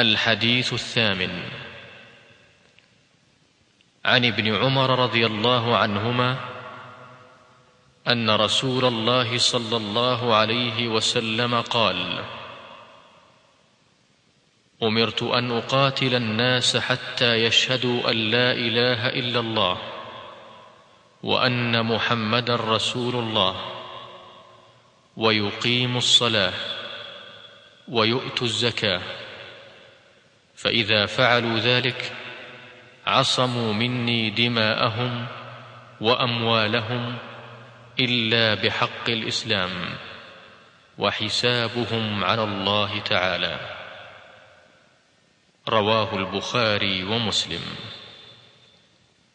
الحديث الثامن. عن ابن عمر رضي الله عنهما أن رسول الله صلى الله عليه وسلم قال أمرت أن أقاتل الناس حتى يشهدوا أن لا إله إلا الله وأن محمدا رسول الله ويقيموا الصلاة ويؤتوا الزكاة. فإذا فعلوا ذلك عصموا مني دماءهم وأموالهم إلا بحق الإسلام وحسابهم على الله تعالى. رواه البخاري ومسلم.